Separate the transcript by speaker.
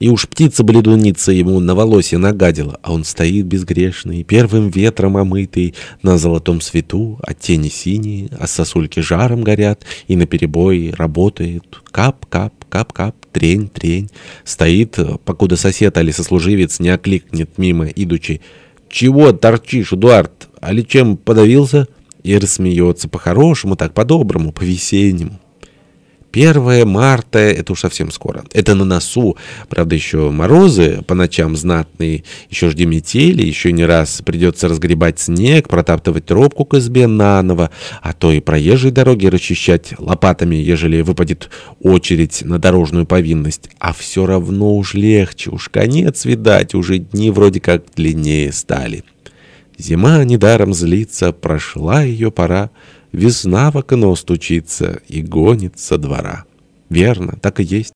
Speaker 1: И уж птица-бледуница ему на волосе нагадила, а он стоит безгрешный, первым ветром омытый, на золотом свету, а тени синие, а сосульки жаром горят, и наперебой работает. Кап-кап, кап-кап, трень-трень. Стоит, покуда сосед али сослуживец не окликнет мимо, идучи. «Чего торчишь, Эдуард? Али чем подавился?» И рассмеется по-хорошему, так по-доброму, по-весеннему. 1 марта, это уж совсем скоро. Это на носу. Правда, еще морозы по ночам знатные. Еще жди метели, еще не раз придется разгребать снег, протаптывать тропку к избе наново, а то и проезжие дороги расчищать лопатами, ежели выпадет очередь на дорожную повинность. А все равно уж легче, уж конец, видать, уже дни вроде как длиннее стали. Зима недаром злится, прошла ее пора. Весна в окно стучится и гонит со двора. Верно, так и есть.